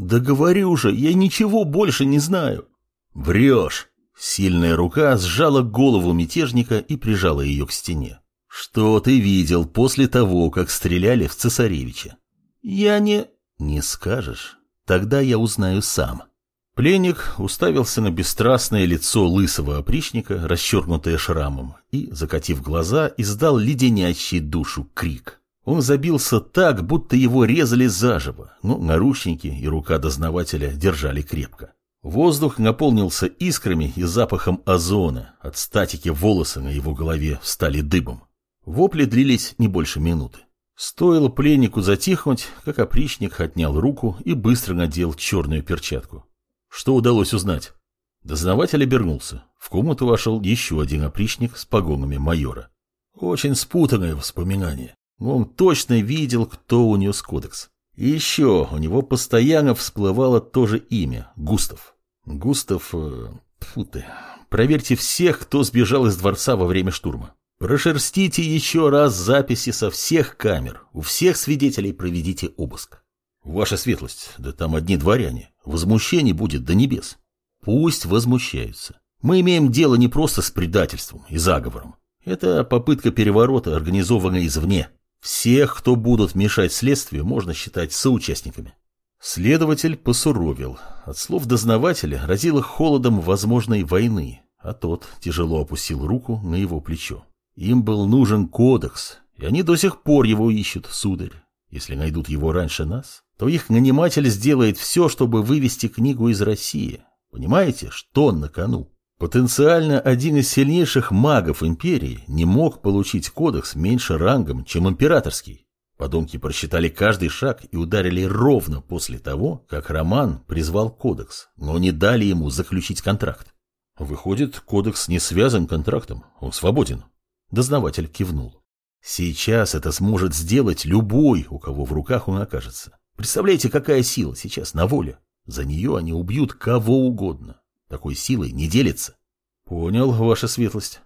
Да говорю же, я ничего больше не знаю. Врешь. Сильная рука сжала голову мятежника и прижала ее к стене. Что ты видел после того, как стреляли в цесаревича? Я не... Не скажешь. Тогда я узнаю сам. Пленник уставился на бесстрастное лицо лысого опричника, расчеркнутое шрамом, и, закатив глаза, издал леденящий душу крик. Он забился так, будто его резали заживо, но наручники и рука дознавателя держали крепко. Воздух наполнился искрами и запахом озона, от статики волосы на его голове стали дыбом. Вопли длились не больше минуты. Стоило пленнику затихнуть, как опричник отнял руку и быстро надел черную перчатку. Что удалось узнать? Дознаватель обернулся. В комнату вошел еще один опричник с погонами майора. Очень спутанное воспоминание. Он точно видел, кто унес кодекс. И еще у него постоянно всплывало то же имя – Густав. Густав... Э, фу ты. Проверьте всех, кто сбежал из дворца во время штурма. Прошерстите еще раз записи со всех камер. У всех свидетелей проведите обыск. Ваша светлость, да там одни дворяне. Возмущений будет до небес. Пусть возмущаются. Мы имеем дело не просто с предательством и заговором. Это попытка переворота, организованная извне. Всех, кто будут мешать следствию, можно считать соучастниками. Следователь посуровил. От слов дознавателя разило холодом возможной войны, а тот тяжело опустил руку на его плечо. Им был нужен кодекс, и они до сих пор его ищут, сударь. Если найдут его раньше нас, то их наниматель сделает все, чтобы вывести книгу из России. Понимаете, что на кону? Потенциально один из сильнейших магов империи не мог получить кодекс меньше рангом, чем императорский. Подонки просчитали каждый шаг и ударили ровно после того, как Роман призвал кодекс, но не дали ему заключить контракт. Выходит, кодекс не связан контрактом, он свободен. Дознаватель кивнул. Сейчас это сможет сделать любой, у кого в руках он окажется. Представляете, какая сила сейчас на воле? За нее они убьют кого угодно. Такой силой не делится. Понял, ваша светлость.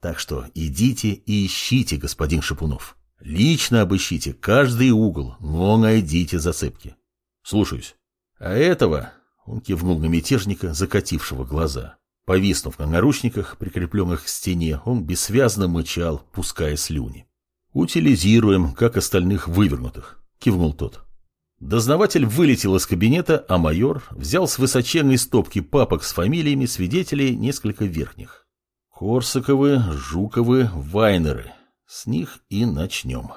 Так что идите и ищите, господин Шипунов. Лично обыщите каждый угол, но найдите зацепки. Слушаюсь. А этого, он кивнул на мятежника, закатившего глаза. Повиснув на наручниках, прикрепленных к стене, он бессвязно мычал, пуская слюни. «Утилизируем, как остальных вывернутых», — кивнул тот. Дознаватель вылетел из кабинета, а майор взял с высоченной стопки папок с фамилиями свидетелей несколько верхних. Корсаковы, Жуковы, Вайнеры. С них и начнем.